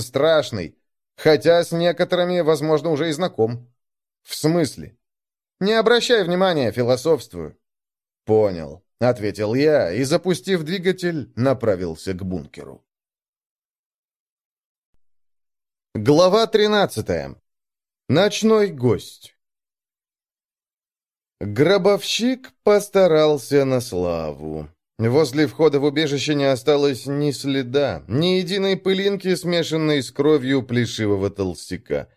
страшный. Хотя с некоторыми, возможно, уже и знаком». «В смысле?» «Не обращай внимания, философствую». «Понял», — ответил я и, запустив двигатель, направился к бункеру. Глава 13. Ночной гость. Гробовщик постарался на славу. Возле входа в убежище не осталось ни следа, ни единой пылинки, смешанной с кровью плешивого толстяка.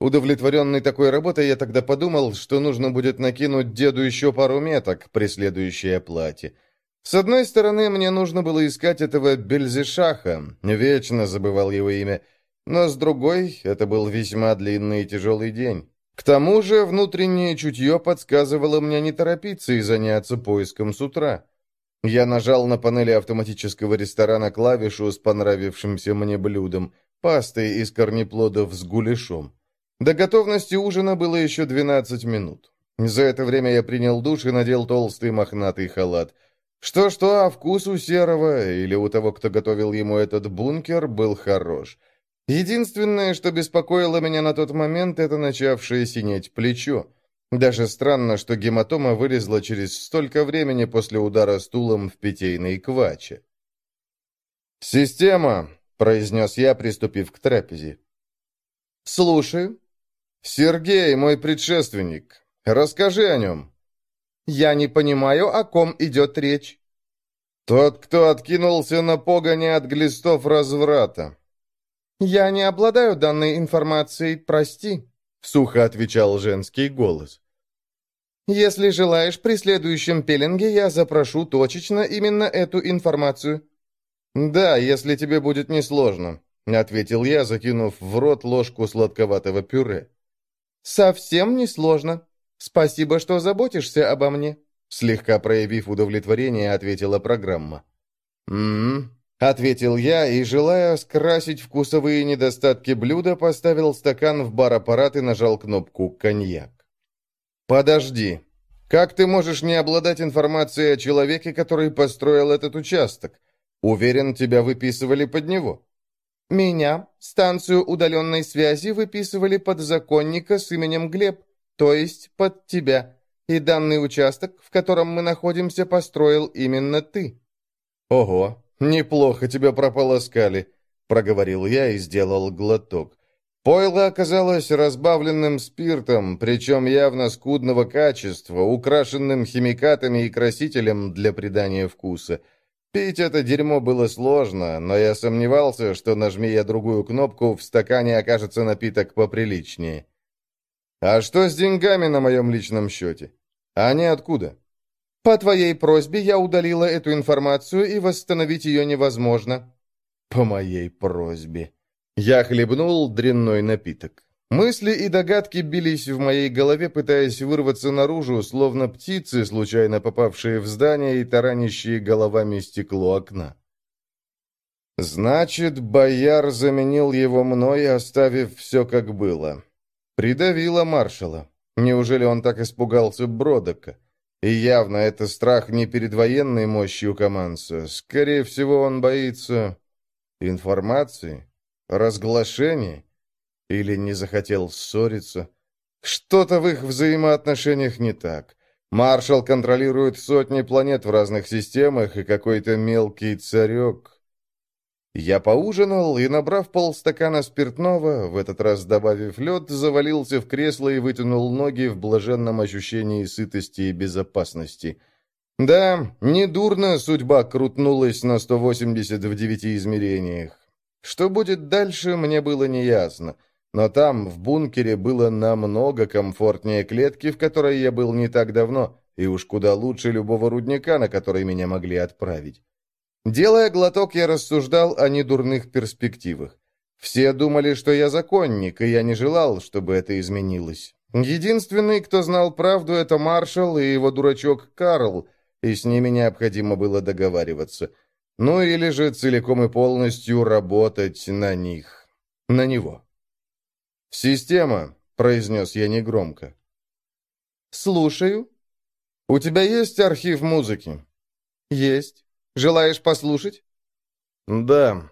Удовлетворенный такой работой, я тогда подумал, что нужно будет накинуть деду еще пару меток при следующей оплате. С одной стороны, мне нужно было искать этого Бельзешаха, вечно забывал его имя, но с другой, это был весьма длинный и тяжелый день. К тому же, внутреннее чутье подсказывало мне не торопиться и заняться поиском с утра. Я нажал на панели автоматического ресторана клавишу с понравившимся мне блюдом, пастой из корнеплодов с гуляшом. До готовности ужина было еще 12 минут. За это время я принял душ и надел толстый мохнатый халат. Что-что, а вкус у серого, или у того, кто готовил ему этот бункер, был хорош. Единственное, что беспокоило меня на тот момент, это начавшее синеть плечо. Даже странно, что гематома вылезла через столько времени после удара стулом в питейной кваче. «Система», — произнес я, приступив к трапезе. «Слушаю», «Сергей, мой предшественник. Расскажи о нем». «Я не понимаю, о ком идет речь». «Тот, кто откинулся на погоне от глистов разврата». «Я не обладаю данной информацией, прости», — сухо отвечал женский голос. «Если желаешь, при следующем пеленге я запрошу точечно именно эту информацию». «Да, если тебе будет несложно», — ответил я, закинув в рот ложку сладковатого пюре. «Совсем несложно. Спасибо, что заботишься обо мне», слегка проявив удовлетворение, ответила программа. «М-м-м», ответил я и, желая скрасить вкусовые недостатки блюда, поставил стакан в бар-аппарат и нажал кнопку «Коньяк». «Подожди. Как ты можешь не обладать информацией о человеке, который построил этот участок? Уверен, тебя выписывали под него». Меня, станцию удаленной связи, выписывали под законника с именем Глеб, то есть под тебя. И данный участок, в котором мы находимся, построил именно ты». «Ого, неплохо тебя прополоскали», — проговорил я и сделал глоток. Пойло оказалось разбавленным спиртом, причем явно скудного качества, украшенным химикатами и красителем для придания вкуса — Пить это дерьмо было сложно, но я сомневался, что нажми я другую кнопку, в стакане окажется напиток поприличнее. А что с деньгами на моем личном счете? Они откуда? По твоей просьбе я удалила эту информацию, и восстановить ее невозможно. По моей просьбе. Я хлебнул дрянной напиток. Мысли и догадки бились в моей голове, пытаясь вырваться наружу, словно птицы, случайно попавшие в здание и таранящие головами стекло окна. Значит, бояр заменил его мной, оставив все как было. Придавило маршала. Неужели он так испугался Бродока? И явно это страх не перед военной мощью Каманса. Скорее всего, он боится информации, разглашения. Или не захотел ссориться. Что-то в их взаимоотношениях не так. Маршал контролирует сотни планет в разных системах и какой-то мелкий царек. Я поужинал и, набрав полстакана спиртного, в этот раз добавив лед, завалился в кресло и вытянул ноги в блаженном ощущении сытости и безопасности. Да, недурно судьба крутнулась на 180 в девяти измерениях. Что будет дальше, мне было неясно. Но там, в бункере, было намного комфортнее клетки, в которой я был не так давно, и уж куда лучше любого рудника, на который меня могли отправить. Делая глоток, я рассуждал о недурных перспективах. Все думали, что я законник, и я не желал, чтобы это изменилось. Единственный, кто знал правду, это маршал и его дурачок Карл, и с ними необходимо было договариваться. Ну или же целиком и полностью работать на них. На него. «Система», — произнес я негромко. «Слушаю». «У тебя есть архив музыки?» «Есть. Желаешь послушать?» «Да».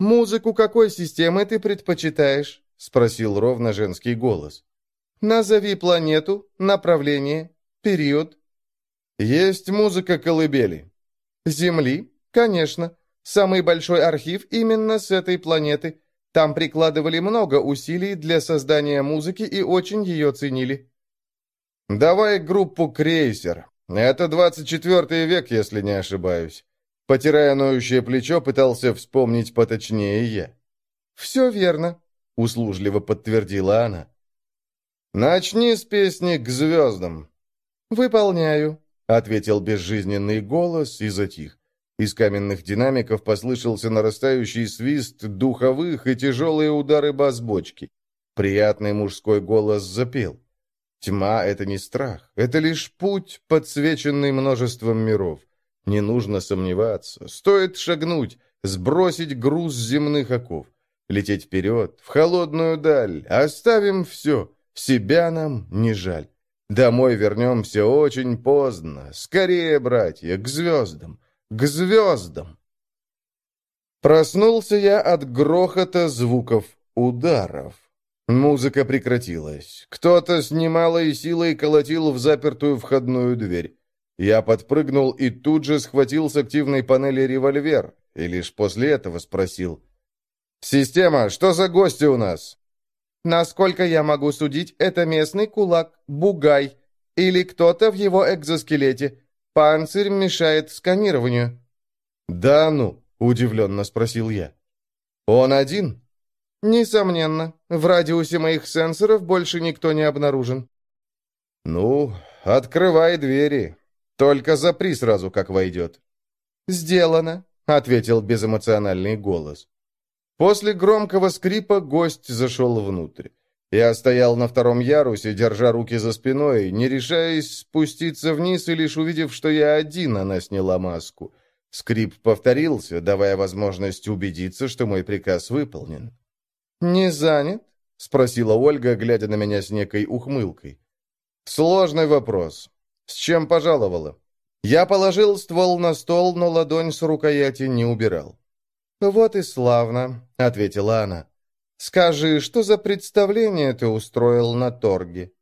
«Музыку какой системы ты предпочитаешь?» — спросил ровно женский голос. «Назови планету, направление, период». «Есть музыка колыбели». «Земли? Конечно. Самый большой архив именно с этой планеты. Там прикладывали много усилий для создания музыки и очень ее ценили». «Давай группу «Крейсер». Это 24 век, если не ошибаюсь». Потирая ноющее плечо, пытался вспомнить поточнее я. «Все верно», — услужливо подтвердила она. «Начни с песни «К звездам». «Выполняю», — ответил безжизненный голос и затих. Из каменных динамиков послышался нарастающий свист духовых и тяжелые удары бас-бочки. Приятный мужской голос запел. Тьма — это не страх, это лишь путь, подсвеченный множеством миров. Не нужно сомневаться, стоит шагнуть, сбросить груз земных оков, лететь вперед, в холодную даль, оставим все, себя нам не жаль. Домой вернемся очень поздно, скорее, братья, к звездам, к звездам. Проснулся я от грохота звуков ударов. Музыка прекратилась. Кто-то с немалой силой колотил в запертую входную дверь. Я подпрыгнул и тут же схватил с активной панели револьвер, и лишь после этого спросил. «Система, что за гости у нас?» «Насколько я могу судить, это местный кулак, бугай, или кто-то в его экзоскелете. Панцирь мешает сканированию». «Да ну?» — удивленно спросил я. «Он один?» «Несомненно. В радиусе моих сенсоров больше никто не обнаружен». «Ну, открывай двери. Только запри сразу, как войдет». «Сделано», — ответил безэмоциональный голос. После громкого скрипа гость зашел внутрь. Я стоял на втором ярусе, держа руки за спиной, не решаясь спуститься вниз, и лишь увидев, что я один, она сняла маску. Скрип повторился, давая возможность убедиться, что мой приказ выполнен. «Не занят?» — спросила Ольга, глядя на меня с некой ухмылкой. «Сложный вопрос. С чем пожаловала?» Я положил ствол на стол, но ладонь с рукояти не убирал. «Вот и славно», — ответила она. «Скажи, что за представление ты устроил на торге?»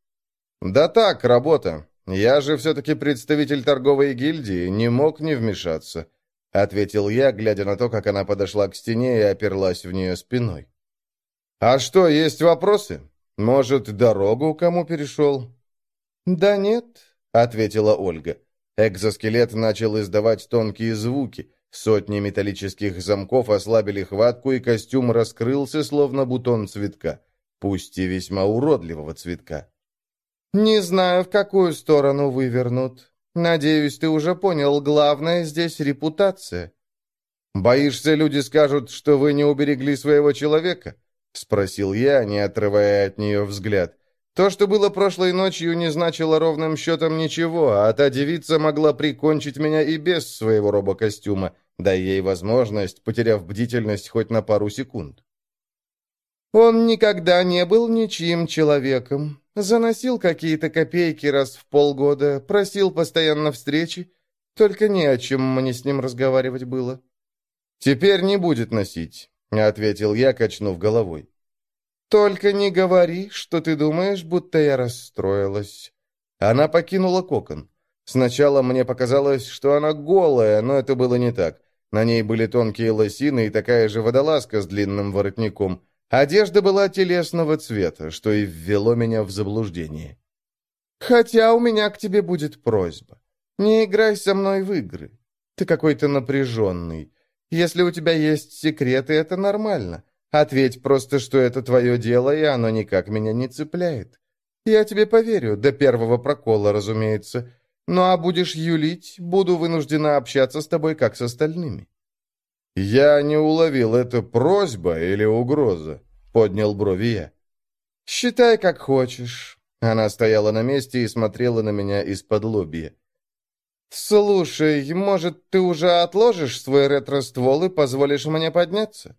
«Да так, работа. Я же все-таки представитель торговой гильдии, не мог не вмешаться», — ответил я, глядя на то, как она подошла к стене и оперлась в нее спиной. «А что, есть вопросы? Может, дорогу кому перешел?» «Да нет», — ответила Ольга. Экзоскелет начал издавать тонкие звуки. Сотни металлических замков ослабили хватку, и костюм раскрылся, словно бутон цветка. Пусть и весьма уродливого цветка. «Не знаю, в какую сторону вывернут. Надеюсь, ты уже понял, главное здесь репутация». «Боишься, люди скажут, что вы не уберегли своего человека?» — спросил я, не отрывая от нее взгляд. То, что было прошлой ночью, не значило ровным счетом ничего, а та девица могла прикончить меня и без своего робокостюма, дай ей возможность, потеряв бдительность хоть на пару секунд. Он никогда не был ничьим человеком. Заносил какие-то копейки раз в полгода, просил постоянно встречи. Только не о чем мне с ним разговаривать было. «Теперь не будет носить. — ответил я, качнув головой. «Только не говори, что ты думаешь, будто я расстроилась». Она покинула кокон. Сначала мне показалось, что она голая, но это было не так. На ней были тонкие лосины и такая же водолазка с длинным воротником. Одежда была телесного цвета, что и ввело меня в заблуждение. «Хотя у меня к тебе будет просьба. Не играй со мной в игры. Ты какой-то напряженный. Если у тебя есть секреты, это нормально. Ответь просто, что это твое дело, и оно никак меня не цепляет. Я тебе поверю, до первого прокола, разумеется. Ну а будешь юлить, буду вынуждена общаться с тобой, как с остальными». «Я не уловил, это просьба или угроза?» — поднял брови я. «Считай, как хочешь». Она стояла на месте и смотрела на меня из-под лобья. «Слушай, может, ты уже отложишь свой ретро-ствол и позволишь мне подняться?»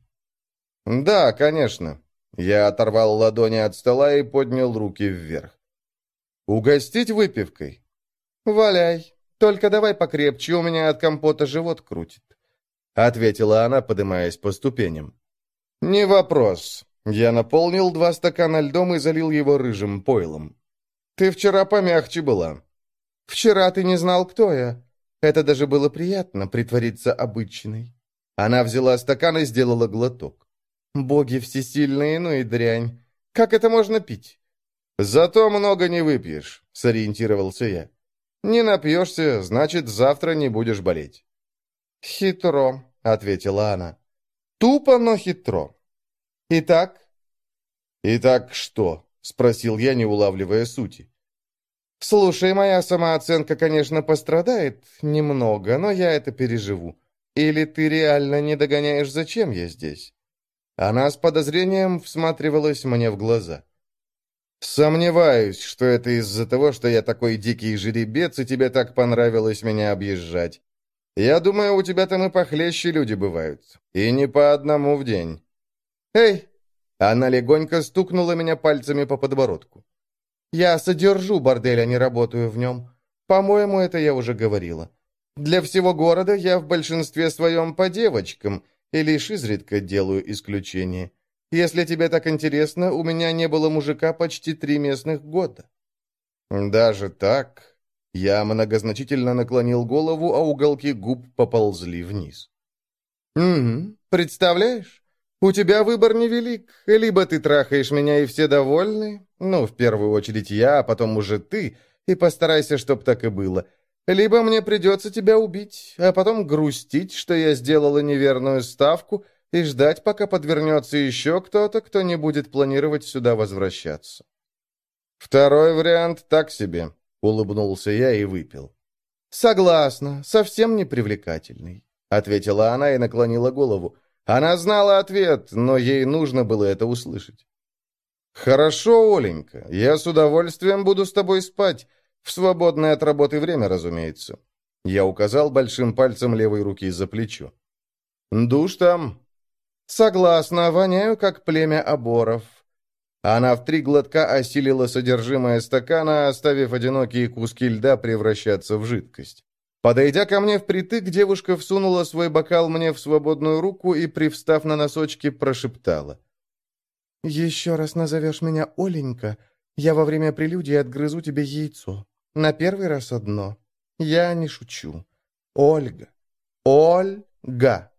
«Да, конечно». Я оторвал ладони от стола и поднял руки вверх. «Угостить выпивкой?» «Валяй. Только давай покрепче, у меня от компота живот крутит», — ответила она, поднимаясь по ступеням. «Не вопрос». Я наполнил два стакана льдом и залил его рыжим пойлом. «Ты вчера помягче была». «Вчера ты не знал, кто я. Это даже было приятно, притвориться обычной». Она взяла стакан и сделала глоток. «Боги всесильные, ну и дрянь. Как это можно пить?» «Зато много не выпьешь», — сориентировался я. «Не напьешься, значит, завтра не будешь болеть». «Хитро», — ответила она. «Тупо, но хитро. Итак?» «Итак что?» — спросил я, не улавливая сути. «Слушай, моя самооценка, конечно, пострадает немного, но я это переживу. Или ты реально не догоняешь, зачем я здесь?» Она с подозрением всматривалась мне в глаза. «Сомневаюсь, что это из-за того, что я такой дикий жеребец, и тебе так понравилось меня объезжать. Я думаю, у тебя там и похлеще люди бывают. И не по одному в день». «Эй!» Она легонько стукнула меня пальцами по подбородку. «Я содержу бордель, а не работаю в нем. По-моему, это я уже говорила. Для всего города я в большинстве своем по девочкам, и лишь изредка делаю исключение. Если тебе так интересно, у меня не было мужика почти три местных года». «Даже так?» Я многозначительно наклонил голову, а уголки губ поползли вниз. «Угу, представляешь? У тебя выбор невелик. Либо ты трахаешь меня, и все довольны, ну, в первую очередь я, а потом уже ты, и постарайся, чтоб так и было. Либо мне придется тебя убить, а потом грустить, что я сделала неверную ставку, и ждать, пока подвернется еще кто-то, кто не будет планировать сюда возвращаться. Второй вариант так себе, улыбнулся я и выпил. Согласна, совсем не привлекательный, ответила она и наклонила голову. Она знала ответ, но ей нужно было это услышать. «Хорошо, Оленька, я с удовольствием буду с тобой спать. В свободное от работы время, разумеется». Я указал большим пальцем левой руки за плечо. «Душ там?» «Согласна, воняю, как племя оборов». Она в три глотка осилила содержимое стакана, оставив одинокие куски льда превращаться в жидкость. Подойдя ко мне впритык, девушка всунула свой бокал мне в свободную руку и, привстав на носочки, прошептала. «Еще раз назовешь меня Оленька, я во время прелюдии отгрызу тебе яйцо. На первый раз одно. Я не шучу. Ольга. Ольга.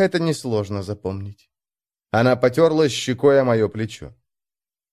Это несложно запомнить». Она потерлась щекой о мое плечо.